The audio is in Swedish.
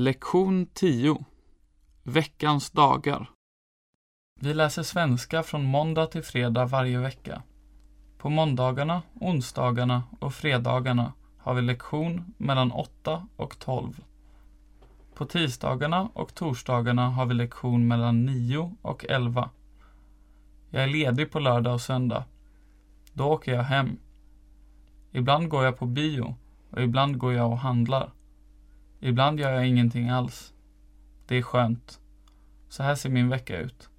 Lektion 10 Veckans dagar Vi läser svenska från måndag till fredag varje vecka. På måndagarna, onsdagarna och fredagarna har vi lektion mellan 8 och 12. På tisdagarna och torsdagarna har vi lektion mellan 9 och 11. Jag är ledig på lördag och söndag. Då åker jag hem. Ibland går jag på bio och ibland går jag och handlar. Ibland gör jag ingenting alls. Det är skönt. Så här ser min vecka ut.